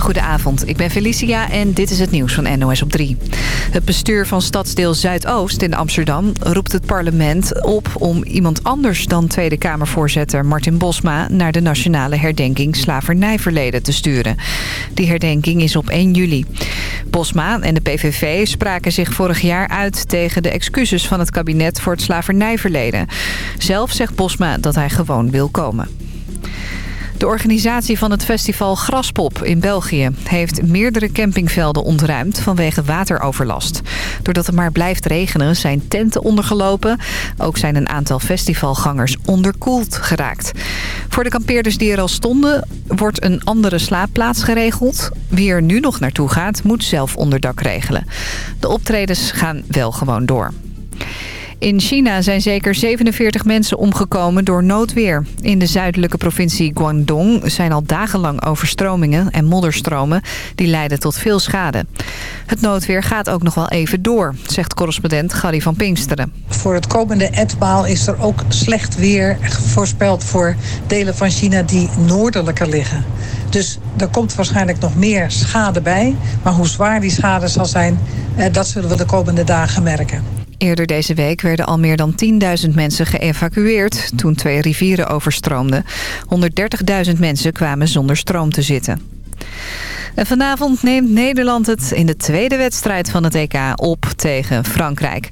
Goedenavond, ik ben Felicia en dit is het nieuws van NOS op 3. Het bestuur van stadsdeel Zuidoost in Amsterdam roept het parlement op... om iemand anders dan Tweede Kamervoorzitter Martin Bosma... naar de nationale herdenking slavernijverleden te sturen. Die herdenking is op 1 juli. Bosma en de PVV spraken zich vorig jaar uit tegen de excuses van het kabinet voor het slavernijverleden. Zelf zegt Bosma dat hij gewoon wil komen. De organisatie van het festival Graspop in België heeft meerdere campingvelden ontruimd vanwege wateroverlast. Doordat het maar blijft regenen zijn tenten ondergelopen. Ook zijn een aantal festivalgangers onderkoeld geraakt. Voor de kampeerders die er al stonden wordt een andere slaapplaats geregeld. Wie er nu nog naartoe gaat moet zelf onderdak regelen. De optredens gaan wel gewoon door. In China zijn zeker 47 mensen omgekomen door noodweer. In de zuidelijke provincie Guangdong zijn al dagenlang overstromingen en modderstromen... die leiden tot veel schade. Het noodweer gaat ook nog wel even door, zegt correspondent Gary van Pinksteren. Voor het komende etmaal is er ook slecht weer voorspeld voor delen van China die noordelijker liggen. Dus er komt waarschijnlijk nog meer schade bij. Maar hoe zwaar die schade zal zijn, eh, dat zullen we de komende dagen merken. Eerder deze week werden al meer dan 10.000 mensen geëvacueerd... toen twee rivieren overstroomden. 130.000 mensen kwamen zonder stroom te zitten. En vanavond neemt Nederland het in de tweede wedstrijd van het EK op tegen Frankrijk.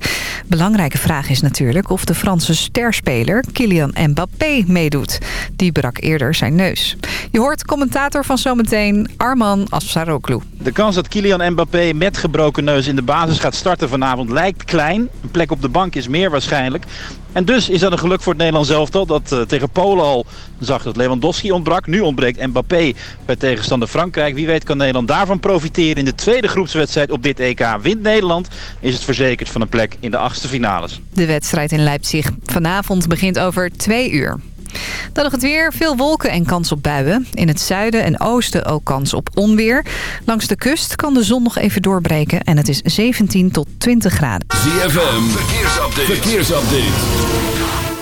Belangrijke vraag is natuurlijk of de Franse sterspeler Kylian Mbappé meedoet. Die brak eerder zijn neus. Je hoort commentator van zometeen Arman Afsaroglu. De kans dat Kylian Mbappé met gebroken neus in de basis gaat starten vanavond lijkt klein. Een plek op de bank is meer waarschijnlijk. En dus is dat een geluk voor het Nederlands elftal dat uh, tegen Polen al zag dat Lewandowski ontbrak. Nu ontbreekt Mbappé bij tegenstander Frankrijk. Wie weet kan Nederland daarvan profiteren in de tweede groepswedstrijd op dit EK. Wint Nederland is het verzekerd van een plek in de achtste finales. De wedstrijd in Leipzig vanavond begint over twee uur. Dan nog het weer. Veel wolken en kans op buien. In het zuiden en oosten ook kans op onweer. Langs de kust kan de zon nog even doorbreken. En het is 17 tot 20 graden. ZFM. Verkeersupdate. Verkeersupdate.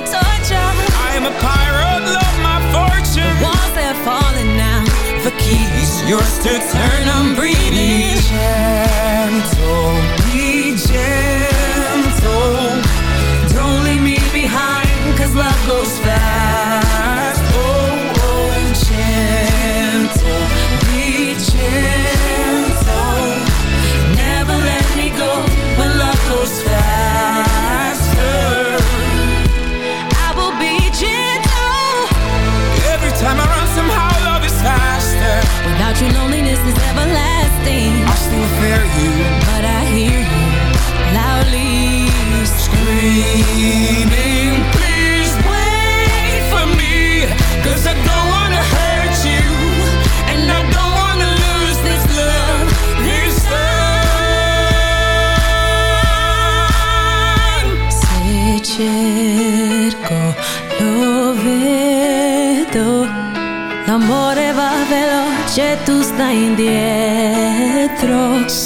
Torture I am a pirate, love my fortune. Walls falling now The keys yours to turn. I'm breathing. Be gentle, be gentle. Don't leave me behind, cause love goes fast. Everlasting. I still fear you. But I hear you loudly Screaming, please wait for me. Cause I don't wanna hurt you. And I don't wanna lose this love. This time. Se cerco, lo vedo. L'amore va veloce, tu stai indietro nuestros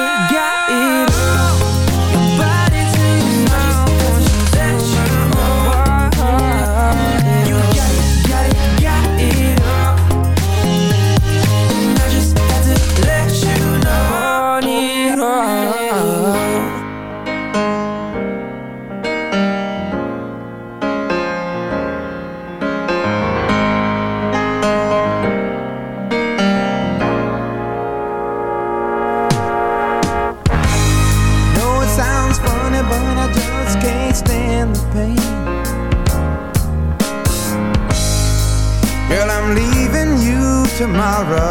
tomorrow.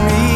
mí.